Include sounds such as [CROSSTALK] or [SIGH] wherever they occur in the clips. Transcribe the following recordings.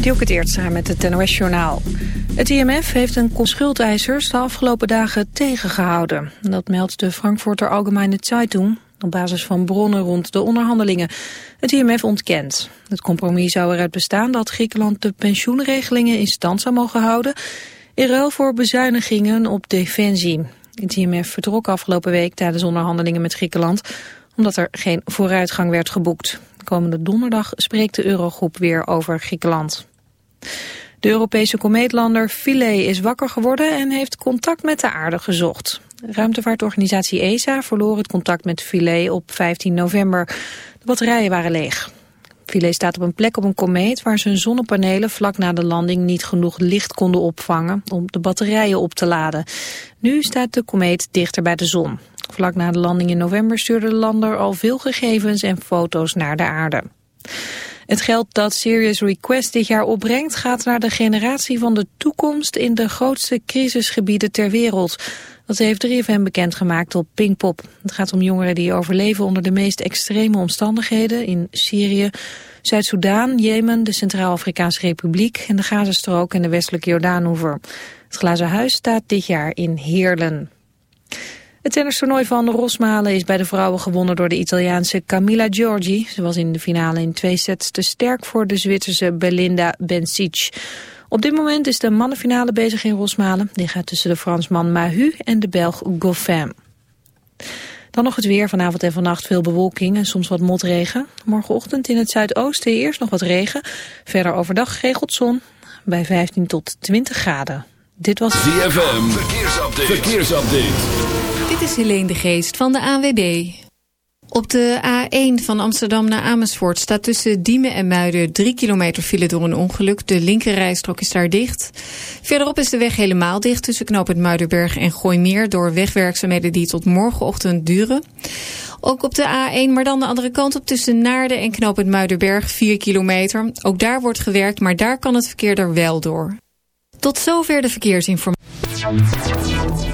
Dielke het eerst samen met het NOS-journaal. Het IMF heeft een schuldeisers de afgelopen dagen tegengehouden. Dat meldt de Frankfurter Allgemeine Zeitung op basis van bronnen rond de onderhandelingen. Het IMF ontkent. Het compromis zou eruit bestaan dat Griekenland de pensioenregelingen in stand zou mogen houden... in ruil voor bezuinigingen op defensie. Het IMF vertrok afgelopen week tijdens onderhandelingen met Griekenland... omdat er geen vooruitgang werd geboekt. Komende donderdag spreekt de Eurogroep weer over Griekenland. De Europese komeetlander Philae is wakker geworden en heeft contact met de aarde gezocht. Ruimtevaartorganisatie ESA verloor het contact met Philae op 15 november. De batterijen waren leeg. Philae staat op een plek op een komeet waar zijn zonnepanelen vlak na de landing niet genoeg licht konden opvangen om de batterijen op te laden. Nu staat de komeet dichter bij de zon. Vlak na de landing in november stuurde de lander al veel gegevens en foto's naar de aarde. Het geld dat Serious Request dit jaar opbrengt gaat naar de generatie van de toekomst in de grootste crisisgebieden ter wereld. Dat heeft 3FM bekendgemaakt op Pinkpop. Het gaat om jongeren die overleven onder de meest extreme omstandigheden in Syrië, Zuid-Soedan, Jemen, de Centraal-Afrikaanse Republiek en de Gazastrook en de westelijke Jordaanoever. Het Glazen Huis staat dit jaar in Heerlen. Het tennistoernooi van Rosmalen is bij de vrouwen gewonnen door de Italiaanse Camilla Giorgi. Ze was in de finale in twee sets te sterk voor de Zwitserse Belinda Bencic. Op dit moment is de mannenfinale bezig in Rosmalen. Die gaat tussen de Fransman Mahu en de Belg Goffin. Dan nog het weer. Vanavond en vannacht veel bewolking en soms wat motregen. Morgenochtend in het zuidoosten eerst nog wat regen. Verder overdag regelt zon bij 15 tot 20 graden. Dit was. Verkeersupdate. Verkeersupdate. Dit is Helene de Geest van de ANWB. Op de A1 van Amsterdam naar Amersfoort staat tussen Diemen en Muiden 3 kilometer file door een ongeluk. De linkerrijstrook is daar dicht. Verderop is de weg helemaal dicht tussen knooppunt Muidenberg en Gooimeer door wegwerkzaamheden die tot morgenochtend duren. Ook op de A1, maar dan de andere kant op tussen Naarden en knooppunt Muidenberg 4 kilometer. Ook daar wordt gewerkt, maar daar kan het verkeer er wel door. Tot zover de verkeersinformatie.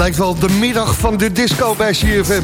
Lijkt wel de middag van de disco bij CFM.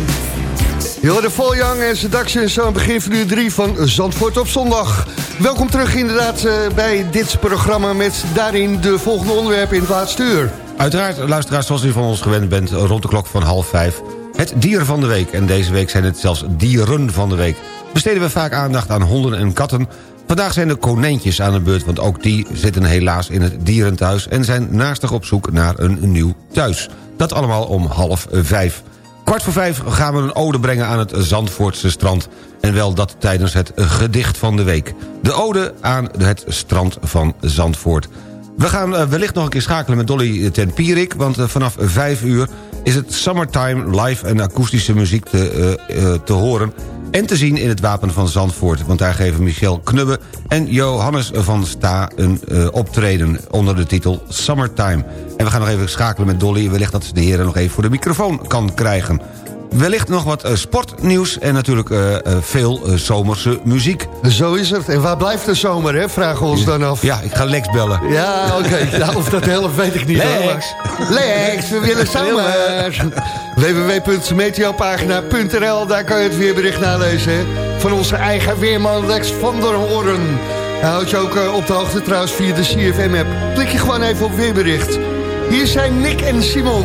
Je hoorde Vol Young en Seduction zo aan het begin van uur 3 van Zandvoort op zondag. Welkom terug inderdaad eh, bij dit programma met daarin de volgende onderwerpen in het laatste uur. Uiteraard, luisteraars, zoals u van ons gewend bent... rond de klok van half vijf, het dier van de week. En deze week zijn het zelfs dieren van de week. Besteden we vaak aandacht aan honden en katten... Vandaag zijn de konijntjes aan de beurt, want ook die zitten helaas in het dierenthuis... en zijn naastig op zoek naar een nieuw thuis. Dat allemaal om half vijf. Kwart voor vijf gaan we een ode brengen aan het Zandvoortse strand. En wel dat tijdens het gedicht van de week. De ode aan het strand van Zandvoort. We gaan eh, wellicht nog een keer schakelen met Dolly ten Pierik... want eh, vanaf vijf uur is het Summertime live en akoestische muziek te, uh, te horen... en te zien in het Wapen van Zandvoort. Want daar geven Michel Knubbe en Johannes van Sta een uh, optreden... onder de titel Summertime. En we gaan nog even schakelen met Dolly. Wellicht dat ze de heren nog even voor de microfoon kan krijgen. Wellicht nog wat uh, sportnieuws en natuurlijk uh, uh, veel zomerse muziek. Zo is het. En waar blijft de zomer, hè? Vragen we ons dan af. Ja, ik ga Lex bellen. Ja, oké. [LAUGHS] Okay. ja, of dat helft weet ik niet. Lex. Lex, we willen zomer. www.meteopagina.nl Daar kan je het weerbericht nalezen. Hè? Van onze eigen weerman Lex van der Hoorn. Hij houdt je ook op de hoogte trouwens via de CFM-app. Klik je gewoon even op weerbericht. Hier zijn Nick en Simon.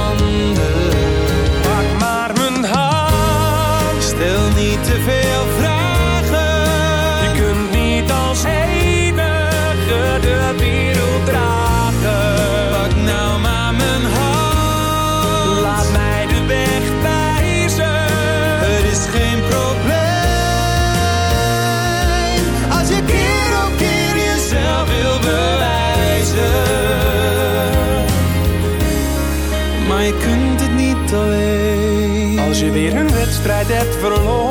Niet te veel vragen. Je kunt niet als enige de wereld dragen. Pak nou maar mijn hand. Laat mij de weg wijzen. Het is geen probleem. Als je keer op keer jezelf wil bewijzen. Maar je kunt het niet alleen. Als je weer een wedstrijd hebt verloren en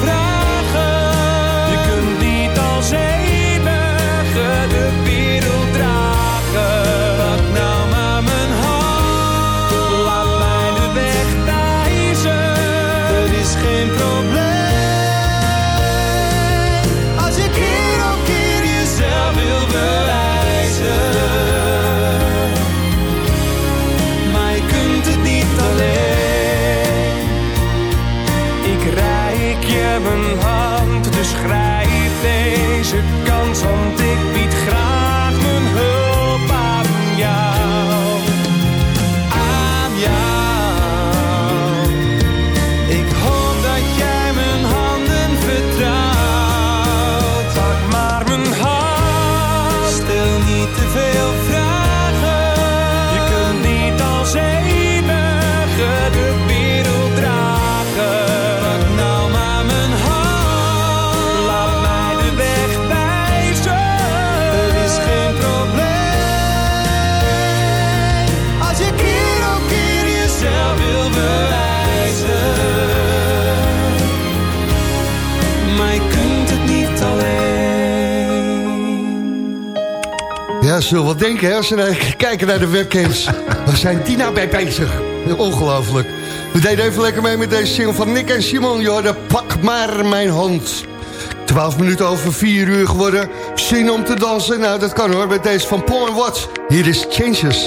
zullen we wat denken als we naar, [LAUGHS] kijken naar de webcams. Waar zijn die nou bij bezig? Ongelooflijk. We deden even lekker mee met deze single van Nick en Simon. Jordan, pak maar mijn hand. 12 minuten over 4 uur geworden. Zin om te dansen? Nou, dat kan hoor, met deze van Paul Watts. Hier is Changes.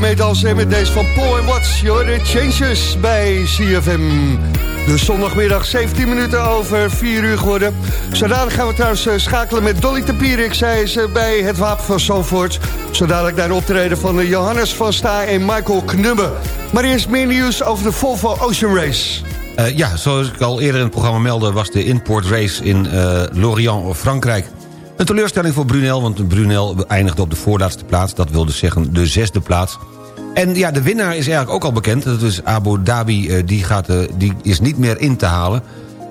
Lekker meedansen met deze van Paul Watts. Je Changes bij CFM. De zondagmiddag 17 minuten over 4 uur geworden. Zodanig gaan we trouwens eh, schakelen met Dolly Tapierik. Zij is eh, bij het Wapen van Zandvoort. Zodanig naar de optreden van eh, Johannes van Sta en Michael Knubbe. Maar eerst meer nieuws over de Volvo Ocean Race. Uh, ja, zoals ik al eerder in het programma meldde... was de import race in uh, Lorient, Frankrijk. Een teleurstelling voor Brunel, want Brunel eindigde op de voorlaatste plaats. Dat wil dus zeggen de zesde plaats. En ja, de winnaar is eigenlijk ook al bekend. Dat is Abu Dhabi, uh, die, gaat, die is niet meer in te halen.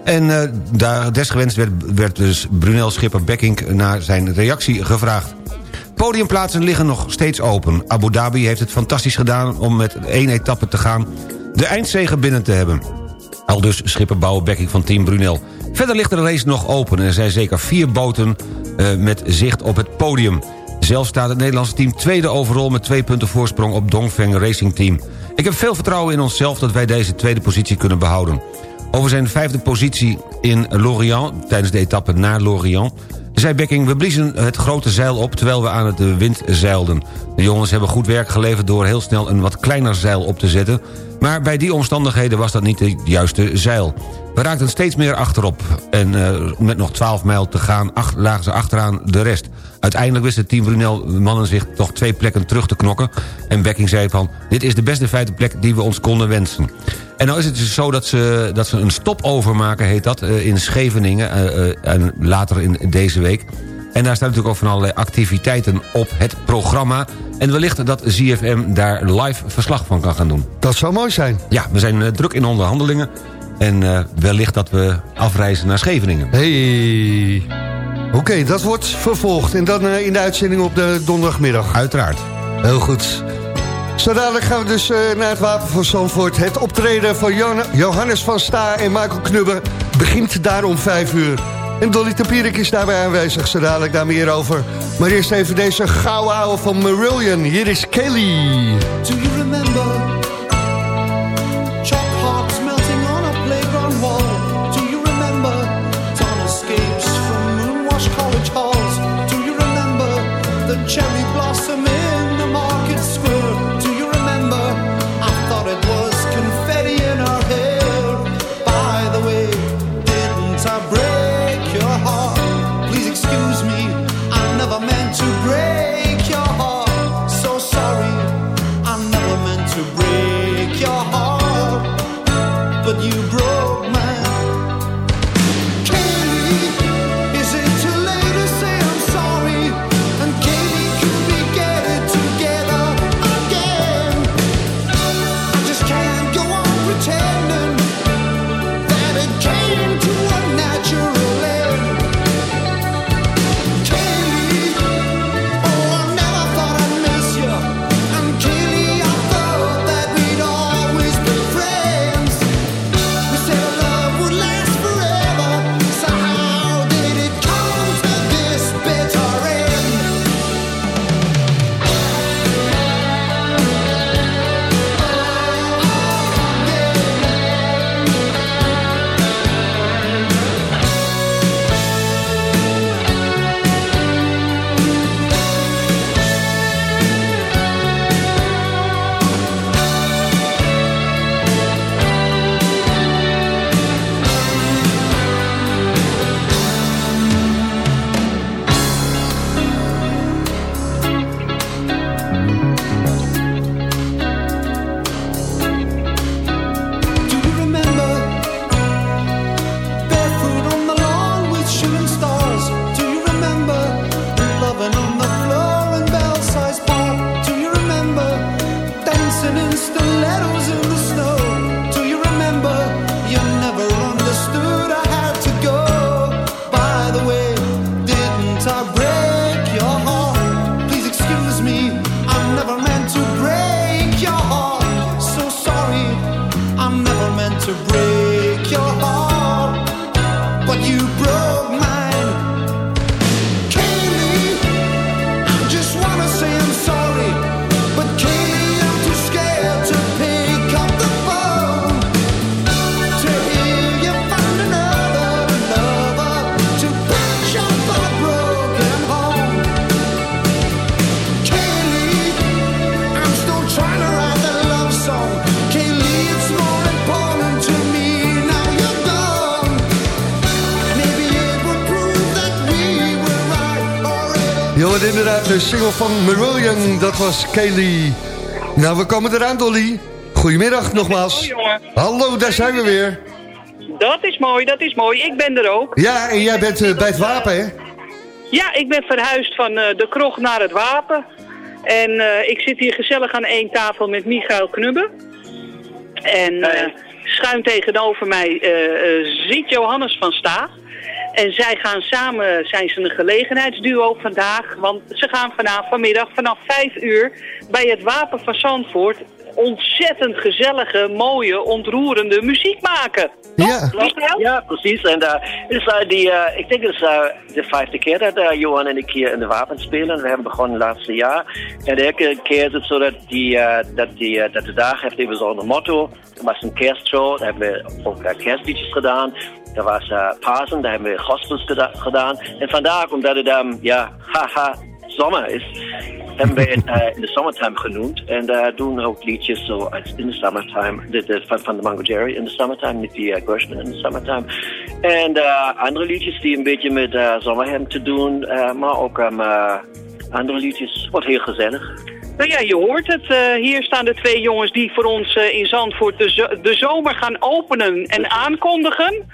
En daar desgewenst werd, werd dus Brunel schipper Becking naar zijn reactie gevraagd. Podiumplaatsen liggen nog steeds open. Abu Dhabi heeft het fantastisch gedaan om met één etappe te gaan... de eindzegen binnen te hebben. Al dus schipper Bouwenbekking van Team Brunel. Verder ligt de race nog open en er zijn zeker vier boten uh, met zicht op het podium. Zelf staat het Nederlandse team tweede overal met twee punten voorsprong op Dongfeng Racing Team. Ik heb veel vertrouwen in onszelf dat wij deze tweede positie kunnen behouden. Over zijn vijfde positie in Lorient, tijdens de etappe naar Lorient... zei Bekking, we bliezen het grote zeil op terwijl we aan het wind zeilden. De jongens hebben goed werk geleverd door heel snel een wat kleiner zeil op te zetten... Maar bij die omstandigheden was dat niet de juiste zeil. We raakten steeds meer achterop. En uh, met nog 12 mijl te gaan ach, lagen ze achteraan de rest. Uiteindelijk wist het team Brunel mannen zich toch twee plekken terug te knokken. En Becking zei van, dit is de beste vijfde plek die we ons konden wensen. En nou is het dus zo dat ze, dat ze een stopover maken, heet dat, uh, in Scheveningen. Uh, en later in deze week. En daar staan natuurlijk ook van allerlei activiteiten op het programma. En wellicht dat ZFM daar live verslag van kan gaan doen. Dat zou mooi zijn. Ja, we zijn druk in onderhandelingen. En uh, wellicht dat we afreizen naar Scheveningen. Hey. Oké, okay, dat wordt vervolgd. En dan uh, in de uitzending op de donderdagmiddag. Uiteraard. Heel goed. Zo dadelijk gaan we dus uh, naar het Wapen van Zandvoort. Het optreden van Johannes van Sta en Michael Knubbe begint daar om vijf uur. En Dolly Tapierik is daarbij aanwezig, zo dadelijk daar meer over. Maar eerst even deze gouden ouwe van Marillion. Hier is Kelly. Do you remember Chalk inderdaad de single van Marillion, dat was Kaylee. Nou, we komen eraan, Dolly. Goedemiddag nogmaals. Hallo, daar zijn we weer. Dat is mooi, dat is mooi. Ik ben er ook. Ja, en jij bent eh, bij het wapen, hè? Ja, ik ben verhuisd van eh, de kroeg naar het wapen. En eh, ik zit hier gezellig aan één tafel met Michael Knubbe. En schuin tegenover mij zit Johannes van Sta. En zij gaan samen, zijn ze een gelegenheidsduo vandaag. Want ze gaan vanavond vanmiddag vanaf vijf uur bij het Wapen van Zandvoort ontzettend gezellige, mooie, ontroerende muziek maken. Ja. Ja, precies. En uh, het is, uh, die, uh, ik denk het is uh, de vijfde keer dat uh, Johan en ik hier in de wapen spelen. We hebben begonnen laatste jaar. En elke keer is het zo dat, die, uh, dat, die, uh, dat de dag heeft even zo'n motto. Er was een kerstshow, daar hebben we ook uh, kerstliedjes gedaan. Er was uh, Pasen, daar hebben we gospels geda- gedaan. En vandaag, omdat het um, ja, haha, zomer is, hebben we het uh, [LAUGHS] in de summertime genoemd. En daar doen ook liedjes zo als in de summertime, de, de, van, van de Mango Jerry in de summertime, met die uh, Gershman in de summertime. En andere liedjes die een beetje met uh, zomerhemd te doen, maar ook um, andere liedjes. Wordt heel gezellig. Nou ja, je hoort het. Eh, hier staan de twee jongens die voor ons eh, in Zandvoort de, zo- de zomer gaan openen en aankondigen.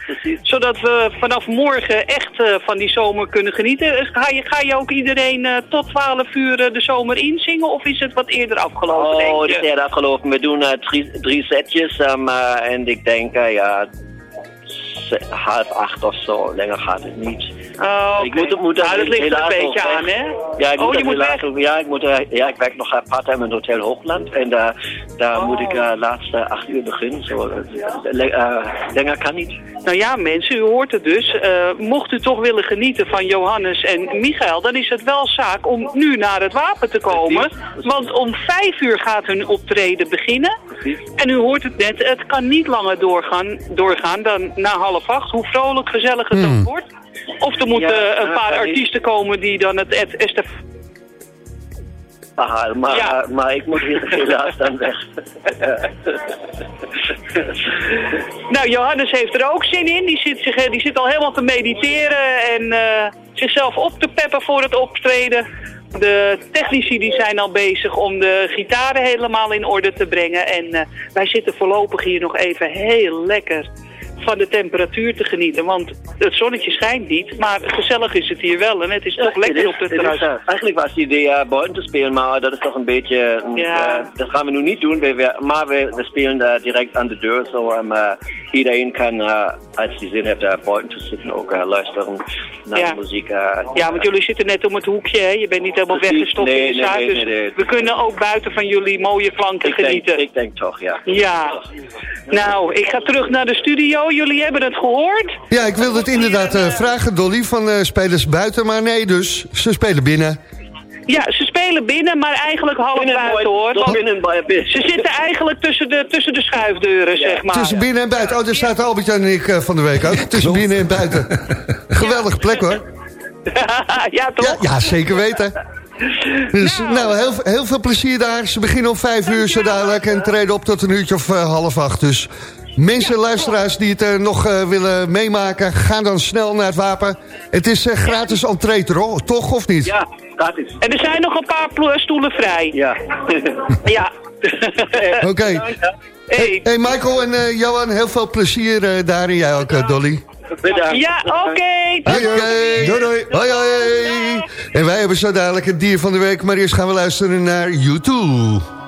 Zodat we vanaf morgen echt eh, van die zomer kunnen genieten. Ga je, ga je ook iedereen tot 12 uur de zomer inzingen of is het wat eerder afgelopen, Oh, je? is eerder afgelopen. We doen uh, drie, drie setjes um, uh, en ik denk uh, ja, half acht of zo. Langer gaat het niet. Oh, Ik moet, moet Nou, dat ligt er een beetje weg. aan, hè? Ja, ik Oh, moet je moet ook- Ja, ik, moet, ja, ik werk nog part-time in het Hotel Hoogland. En uh, daar Oh. moet ik uh, laatste acht uur beginnen. Zo, uh, uh, langer kan niet. Nou ja, mensen, u hoort het dus. Eh, mocht u toch willen genieten van Johannes en Michael, dan is het wel zaak om nu naar het wapen te komen. Want om vijf uur gaat hun optreden beginnen. En u hoort het net, het kan niet langer doorgaan, doorgaan dan na half acht, hoe vrolijk, gezellig het ook wordt. Of er moeten Ja, een paar artiesten komen die dan het et- estaf... Aha, maar, Ja. maar ik moet hier helaas dan weg. Nou, Johannes heeft er ook zin in. Die zit, zich, die zit al helemaal te mediteren en eh, zichzelf op te peppen voor het optreden. De technici die zijn al bezig om de gitaren helemaal in orde te brengen. En eh, wij zitten voorlopig hier nog even heel lekker van de temperatuur te genieten. Want het zonnetje schijnt niet, maar gezellig is het hier wel. En het is toch lekker op het terras. uh, eigenlijk was het idee uh, buiten te spelen, maar dat is toch een beetje... uh, Ja. uh, dat gaan we nu niet doen, we, maar we, we spelen uh, direct aan de deur. Zo um, uh, iedereen kan, als hij zin heeft, buiten te zitten, ook luisteren naar Ja. de muziek. Ja, want jullie zitten net om het hoekje, hè? Je bent niet helemaal Precies. weggestopt Nee, in de nee, zaak. nee, dus we kunnen ook buiten van jullie mooie flanken ik, denk, genieten. ik denk toch, ja. Ja. Nou, ik ga terug naar de studio. Jullie hebben het gehoord. Ja, ik wilde het inderdaad eh, vragen, Dolly, van eh, spelers buiten. Maar nee, dus ze spelen binnen. Ja, ze spelen binnen, maar eigenlijk half buiten, hoor. Want binnen bij binnen. ze zitten eigenlijk tussen de, tussen de schuifdeuren, zeg maar. Tussen binnen en buiten. Oh, daar staat Albert-Jan en ik eh, van de week ook. Tussen binnen en buiten. Geweldige plek, hoor. [LAUGHS] ja, toch? Ja, ja zeker weten. Dus nou, heel, heel veel plezier daar. Ze beginnen om vijf uur zo dadelijk en treden op tot een uurtje of half acht. Dus mensen, luisteraars die het eh, nog eh, willen meemaken... gaan dan snel naar het wapen. Het is eh, gratis entree, toch of niet? Ja, gratis. En er zijn nog een paar stoelen vrij. Ja. [LAUGHS] Ja. [LAUGHS] Oké. Hey. Hey Michael en eh, Johan, heel veel plezier daar en jij ook, Dolly. Bedankt. Ja, oké. Oké. Doei doei. Hoi hoi. En wij hebben zo dadelijk het dier van de week. Maar eerst gaan we luisteren naar U2.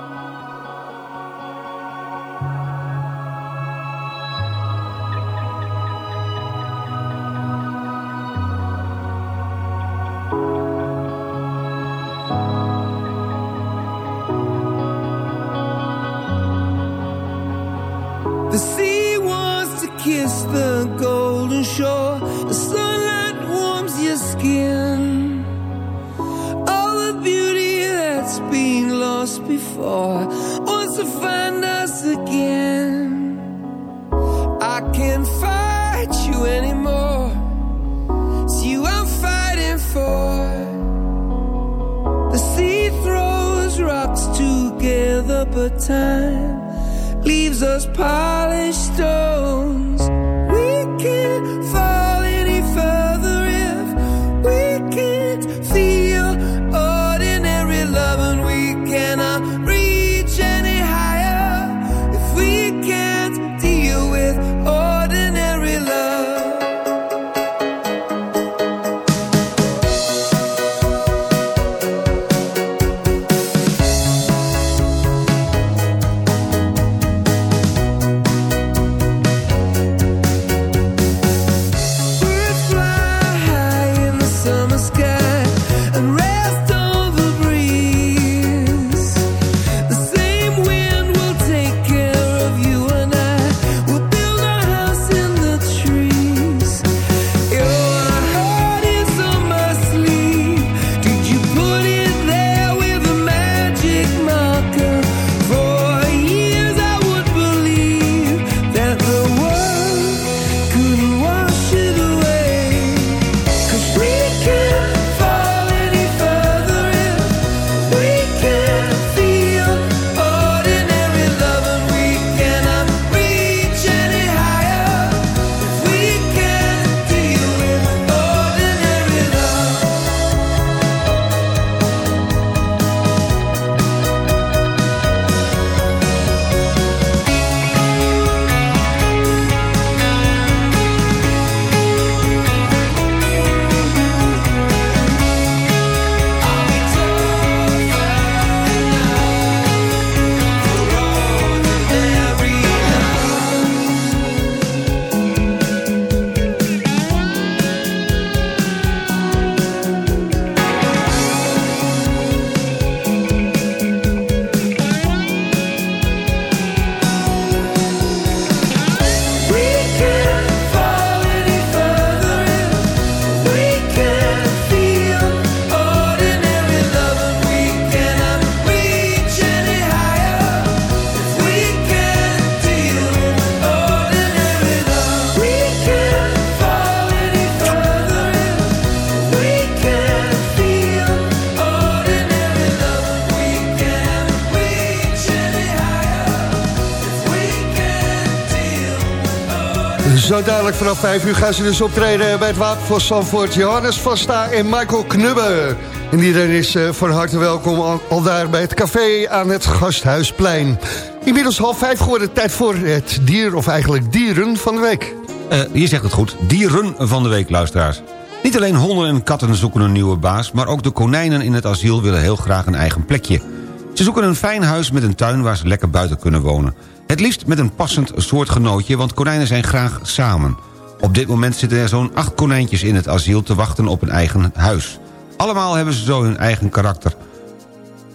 Vanaf 5 uur gaan ze dus optreden bij het Wapen van Zandvoort. Johannes van Sta en Michael Knubbe. En iedereen is uh, van harte welkom al, al, daar bij het café aan het Gasthuisplein. Inmiddels half vijf geworden, tijd voor het dier, of eigenlijk dieren van de week. Uh, je zegt het goed, dieren van de week, luisteraars. Niet alleen honden en katten zoeken een nieuwe baas... maar ook de konijnen in het asiel willen heel graag een eigen plekje. Ze zoeken een fijn huis met een tuin waar ze lekker buiten kunnen wonen. Het liefst met een passend soortgenootje, want konijnen zijn graag samen. Op dit moment zitten er zo'n acht konijntjes in het asiel te wachten op een eigen huis. Allemaal hebben ze zo hun eigen karakter.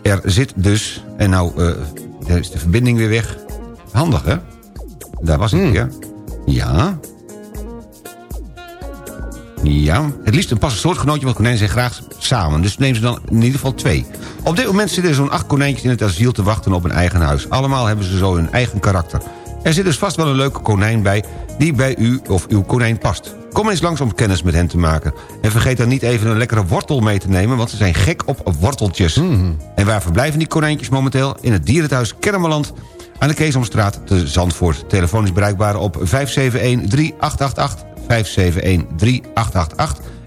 Er zit dus, en nou uh, daar is de verbinding weer weg. Handig, hè? Daar was het Hmm. weer. Ja. Ja, het liefst een passend soortgenootje, want konijnen zijn graag samen. Dus neem ze dan in ieder geval twee. Op dit moment zitten er zo'n acht konijntjes in het asiel te wachten op een eigen huis. Allemaal hebben ze zo hun eigen karakter. Er zit dus vast wel een leuke konijn bij die bij u of uw konijn past. Kom eens langs om kennis met hen te maken. En vergeet dan niet even een lekkere wortel mee te nemen... want ze zijn gek op worteltjes. En waar verblijven die konijntjes momenteel? In het dierenthuis Kermeland aan de Keesomstraat te Zandvoort. Telefoon is bereikbaar op 571-3888... 571-3888...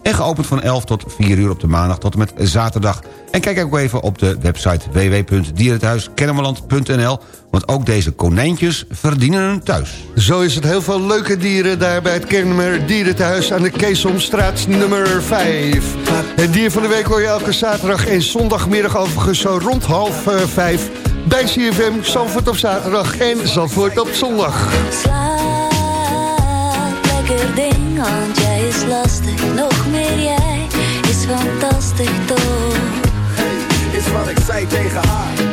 en geopend van 11 tot 4 uur op de maandag tot en met zaterdag. En kijk ook even op de website www.dierenthuiskennemerland.nl... want ook deze konijntjes verdienen een thuis. Zo is het heel veel leuke dieren daar bij het Kennemer Dierenthuis aan de Keesomstraat nummer 5. Het dier van de week hoor je elke zaterdag en zondagmiddag overigens zo rond half uh, vijf... bij CFM Zandvoort op zaterdag en Zandvoort op zondag. lekker ding, want jij is lastig. Is fantastisch toch. Hey, is wat ik zei tegen haar.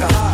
wat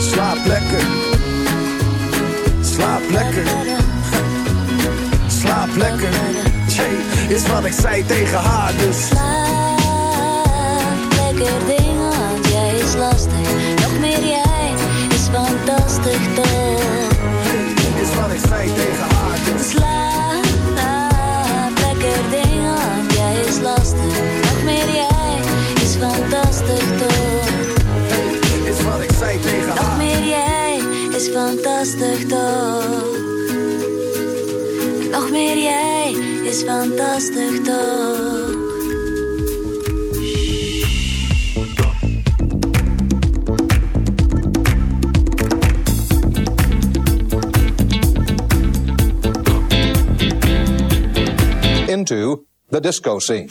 Slaap lekker. Slaap lekker. Slaap lekker. Is wat ik zei tegen haar, dus. Slaap lekker ding, want jij is lastig. Fantastisch toch. Nog meer jij is fantastisch toch? into the disco scene.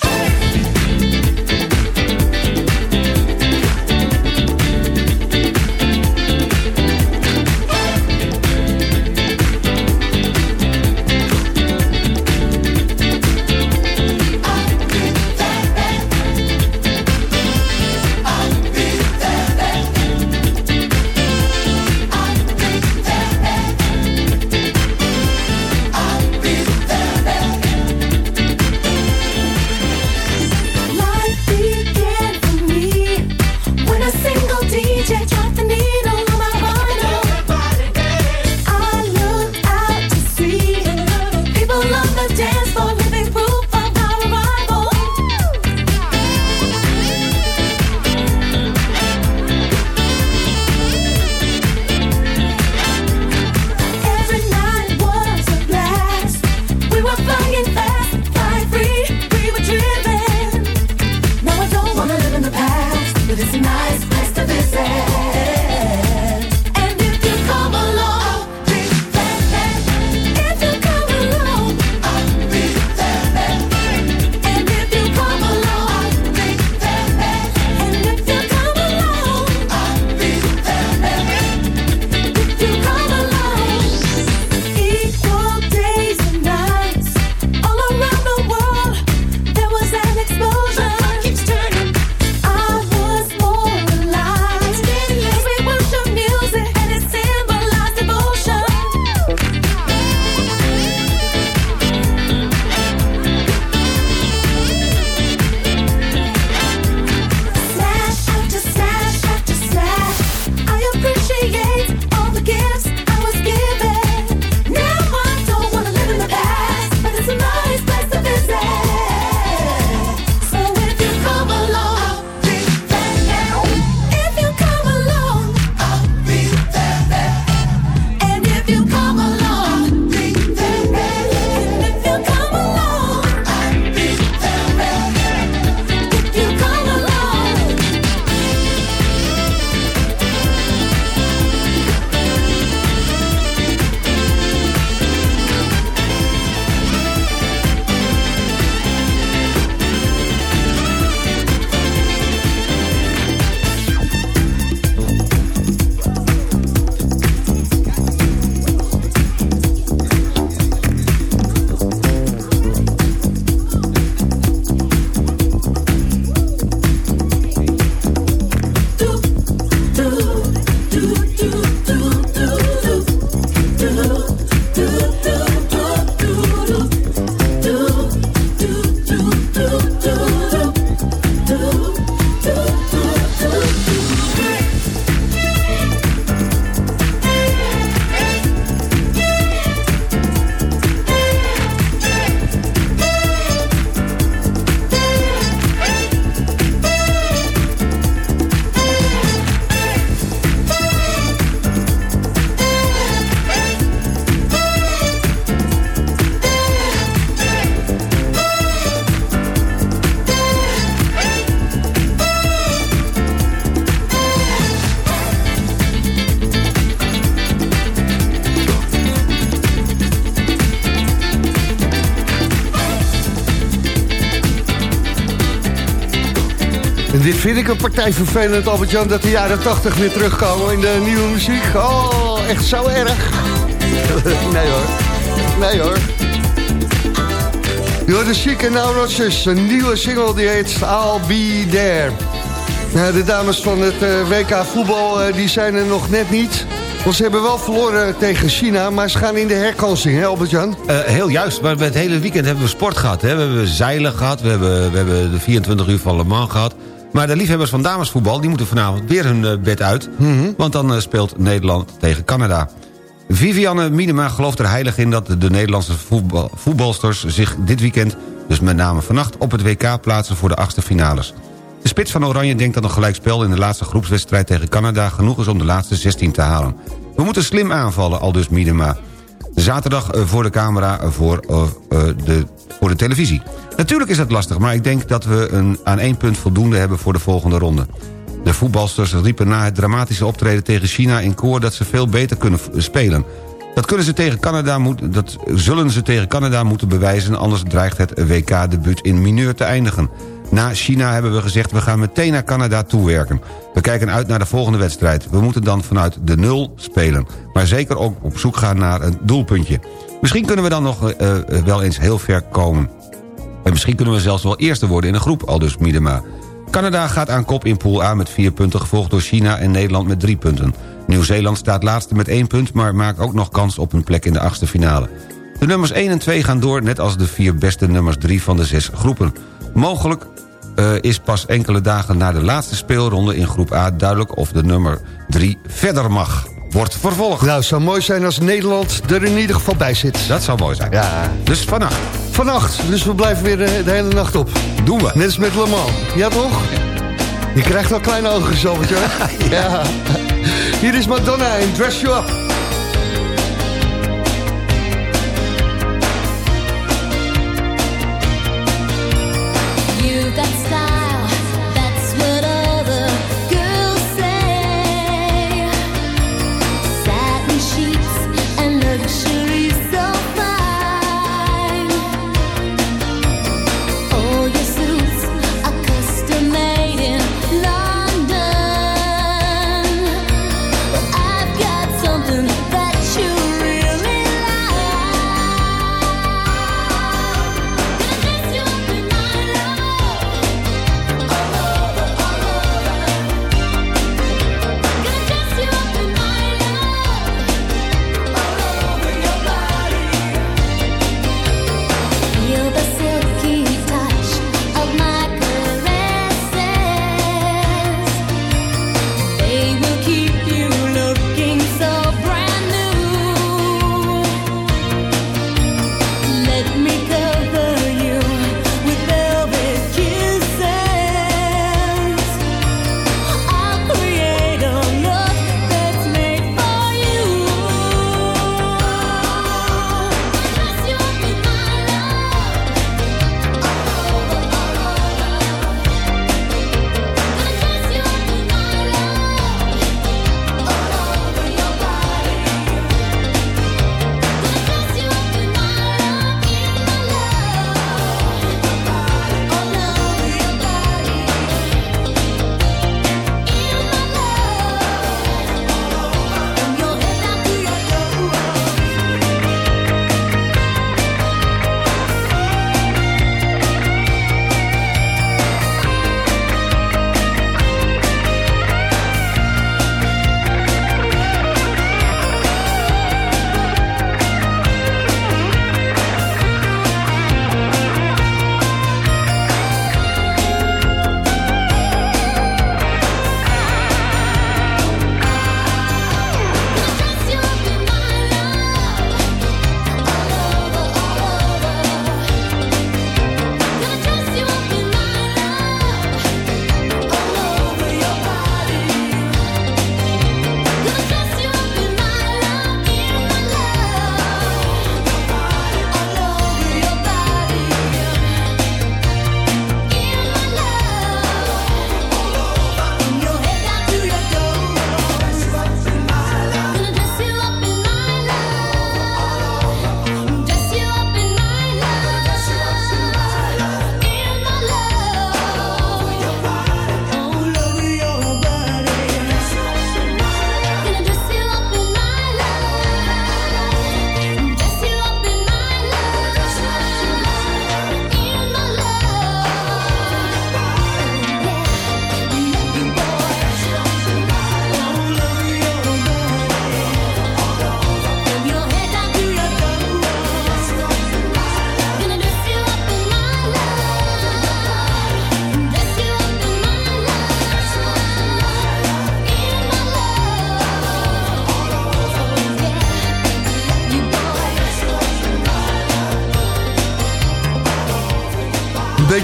Ik een partij vervelend, Albert-Jan... dat de jaren 80 weer terugkomen in de nieuwe muziek. Oh, echt zo erg. [LAUGHS] nee hoor. Nee hoor. Yo, de Chic en Now Rodgers, een nieuwe single die heet I'll Be There. Nou, de dames van het eh, WK voetbal eh, die zijn er nog net niet. Want ze hebben wel verloren tegen China, maar ze gaan in de herkansing, hè Albert-Jan? Eh, heel juist, maar het hele weekend hebben we sport gehad. Hè? We hebben zeilen gehad, we hebben, we hebben de 24 uur van Le Mans gehad. Maar de liefhebbers van damesvoetbal die moeten vanavond weer hun eh, bed uit. Want dan eh, speelt Nederland tegen Canada. Vivianne Minima gelooft er heilig in dat de Nederlandse voetbal, voetbalsters zich dit weekend... dus met name vannacht op het WK plaatsen voor de achtste finales. De spits van Oranje denkt dat een gelijkspel in de laatste groepswedstrijd tegen Canada... genoeg is om de laatste 16 te halen. We moeten slim aanvallen, al dus Miedema. Zaterdag eh, voor de camera voor, eh, eh, de, voor de televisie. Natuurlijk is dat lastig, maar ik denk dat we een, aan één punt voldoende hebben voor de volgende ronde. De voetbalsters riepen na het dramatische optreden tegen China in koor... dat ze veel beter kunnen spelen. Dat, kunnen ze tegen Canada moet, dat zullen ze tegen Canada moeten bewijzen... anders dreigt het WK-debuut in mineur te eindigen. Na China hebben we gezegd, we gaan meteen naar Canada toewerken. We kijken uit naar de volgende wedstrijd. We moeten dan vanuit de nul spelen. Maar zeker ook op zoek gaan naar een doelpuntje. Misschien kunnen we dan nog uh, wel eens heel ver komen. En misschien kunnen we zelfs wel eerste worden in een groep, aldus Miedema. Canada gaat aan kop in pool A met vier punten... gevolgd door China en Nederland met drie punten. Nieuw-Zeeland staat laatste met één punt... maar maakt ook nog kans op een plek in de achtste finale. De nummers 1 en 2 gaan door, net als de vier beste nummers 3 van de zes groepen. Mogelijk uh, is pas enkele dagen na de laatste speelronde in groep A... duidelijk of de nummer 3 verder mag. Wordt vervolgd. Nou, het zou mooi zijn als Nederland er in ieder geval bij zit. Dat zou mooi zijn. Ja. Dus vannacht. Vannacht, dus we blijven weer de, de hele nacht op. Doen we. Net als met Le Mans. Ja, toch? Je krijgt wel kleine ogen, zo, [LAUGHS] ja. ja. Hier is Madonna in Dress You Up.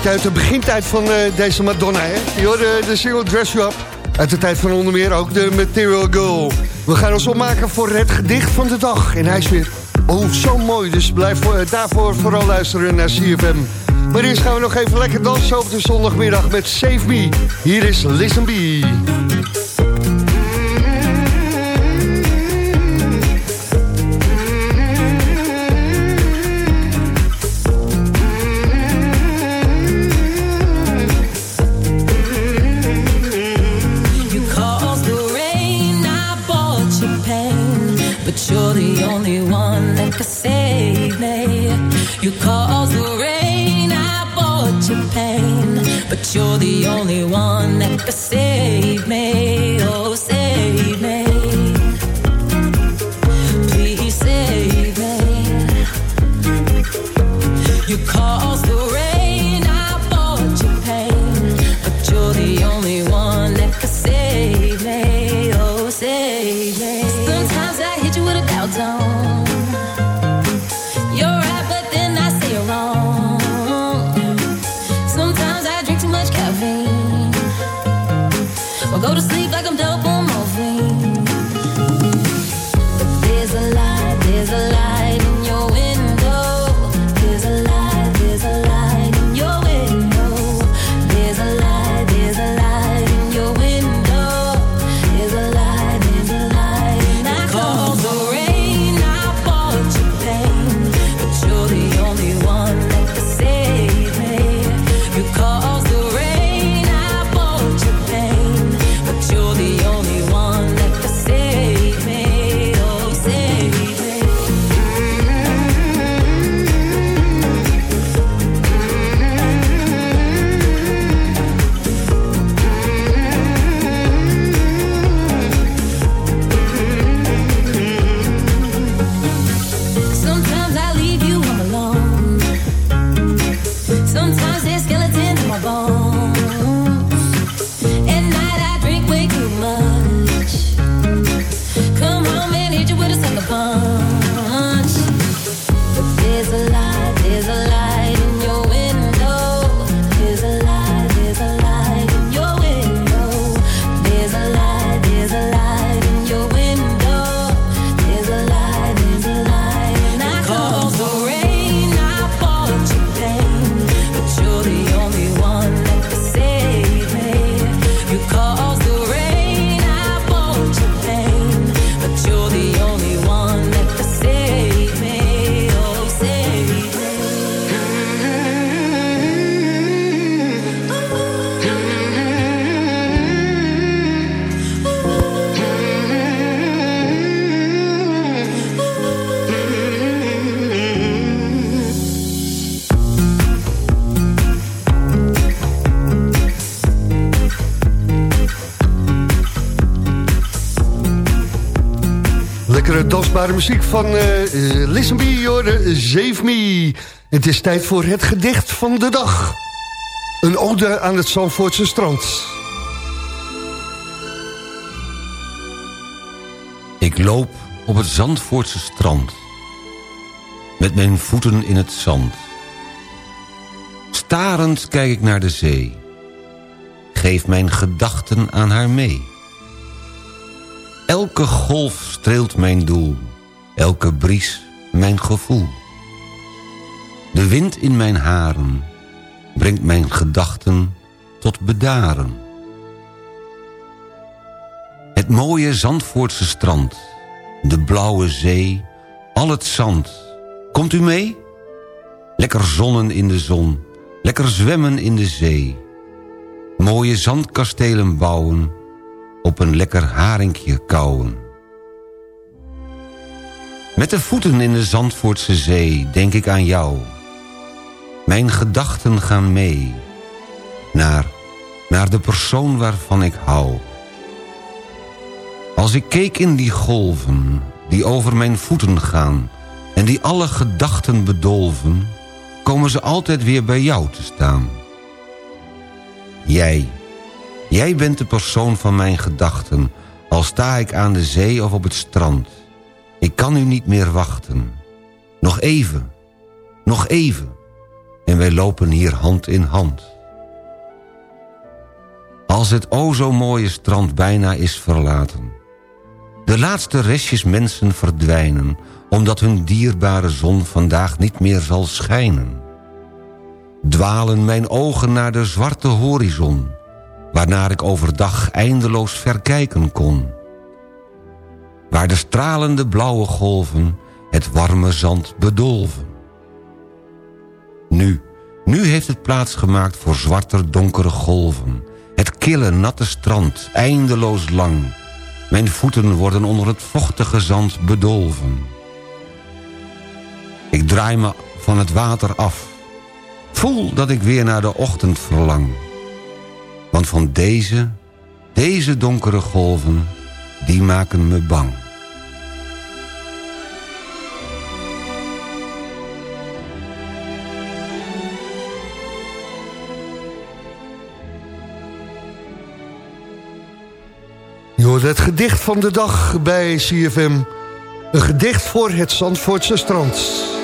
Beetje uit de begintijd van eh, deze Madonna, hè? Je hoorde de single Dress You Up. Uit de tijd van onder meer ook de Material Girl. We gaan ons opmaken voor het gedicht van de dag. En hij is weer Oh, zo mooi. Dus blijf voor, daarvoor vooral luisteren naar CFM. Maar eerst gaan we nog even lekker dansen op de zondagmiddag met Save Me. Hier is Listen Be. Muziek van eh eh, Listen Be, Jorde, Save Me. Het is tijd voor het gedicht van de dag. Een ode aan het Zandvoortse strand. Ik loop op het Zandvoortse strand. Met mijn voeten in het zand. Starend kijk ik naar de zee. Geef mijn gedachten aan haar mee. Elke golf streelt mijn doel. Elke bries mijn gevoel. De wind in mijn haren brengt mijn gedachten tot bedaren. Het mooie Zandvoortse strand, de blauwe zee, al het zand. Komt u mee? Lekker zonnen in de zon, lekker zwemmen in de zee. Mooie zandkastelen bouwen, op een lekker haringje kauwen. Met de voeten in de Zandvoortse zee denk ik aan jou. Mijn gedachten gaan mee, naar, naar de persoon waarvan ik hou. Als ik keek in die golven die over mijn voeten gaan... en die alle gedachten bedolven... komen ze altijd weer bij jou te staan. Jij, jij bent de persoon van mijn gedachten... al sta ik aan de zee of op het strand. Ik kan u niet meer wachten. Nog even, nog even... en wij lopen hier hand in hand. Als het o zo mooie strand bijna is verlaten De laatste restjes mensen verdwijnen... omdat hun dierbare zon vandaag niet meer zal schijnen. Dwalen mijn ogen naar de zwarte horizon... waarnaar ik overdag eindeloos verkijken kon. Waar de stralende blauwe golven het warme zand bedolven. Nu, nu heeft het plaats gemaakt voor zwarter donkere golven. Het kille natte strand, eindeloos lang. Mijn voeten worden onder het vochtige zand bedolven. Ik draai me van het water af. Voel dat ik weer naar de ochtend verlang. Want van deze, deze donkere golven, die maken me bang. Het gedicht van de dag bij CFM. Een gedicht voor het Zandvoortse strand.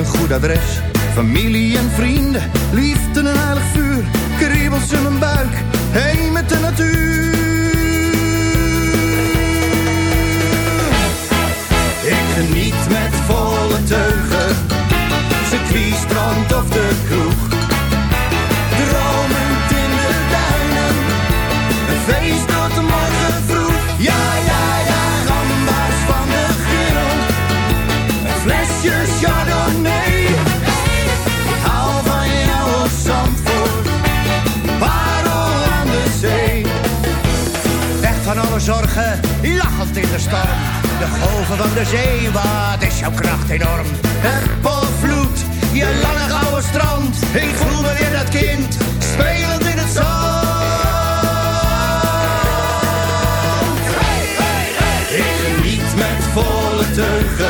Een goed adres. Familie en vrienden, liefde en heilig vuur. Kriebels in mijn buik, heen met de natuur. Zorgen, lachend in de storm. De golven van de zee, wat is jouw kracht enorm. Het polvloed, je lange gouden strand. Ik voel me weer dat kind, spelend in het zand. Ik geniet met volle teugen,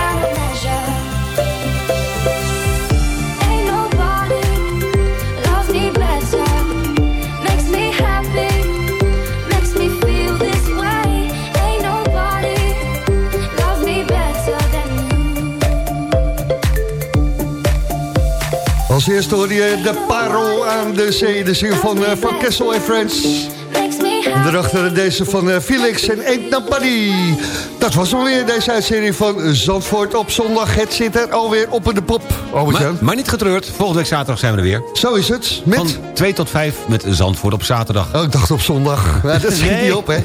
Als eerste hoorde je de parel aan de zee. De zin van, eh, van Kessel en Friends. En daarachter deze van eh, Felix en Ain't Nobody. Dat was alweer deze uitzending van Zandvoort op zondag. Het zit er alweer op in de pop. Maar, maar niet getreurd, volgende week zaterdag zijn we er weer. Zo is het. Met... Van 2 tot 5 met Zandvoort op zaterdag. Oh, ik dacht op zondag. [LAUGHS] Ja, dat schiet Nee. niet op, hè?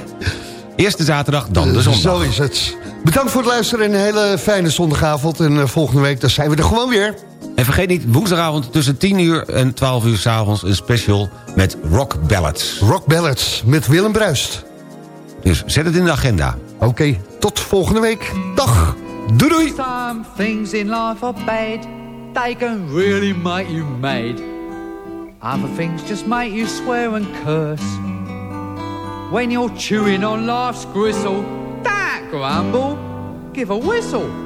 Eerst de zaterdag, dan de zondag. Zo is het. Bedankt voor het luisteren en een hele fijne zondagavond. En eh, volgende week dan zijn we er gewoon weer. En vergeet niet, woensdagavond tussen 10 uur en 12 uur s'avonds... een special met Rock Ballads. Rock Ballads met Willem Bruist. Dus zet het in de agenda. Oké, tot volgende week. Dag. Doei doei. Some things in life are bad. They can really make you mad. Other things just make you swear and curse. When you're chewing on life's gristle, don't grumble, give a whistle.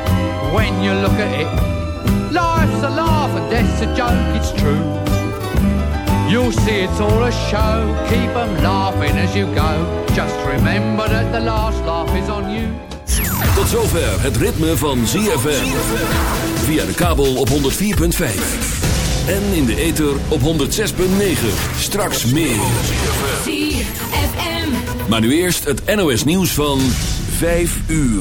when you look at it. Life's a laugh and death's a joke, it's true. You'll see it's all a show, keep them laughing as you go. Just remember that the last laugh is on you. Tot zover het ritme van ZFM. Via de kabel op 104.5. En in de ether op 106.9. Straks meer. Maar nu eerst het NOS nieuws van 5 uur.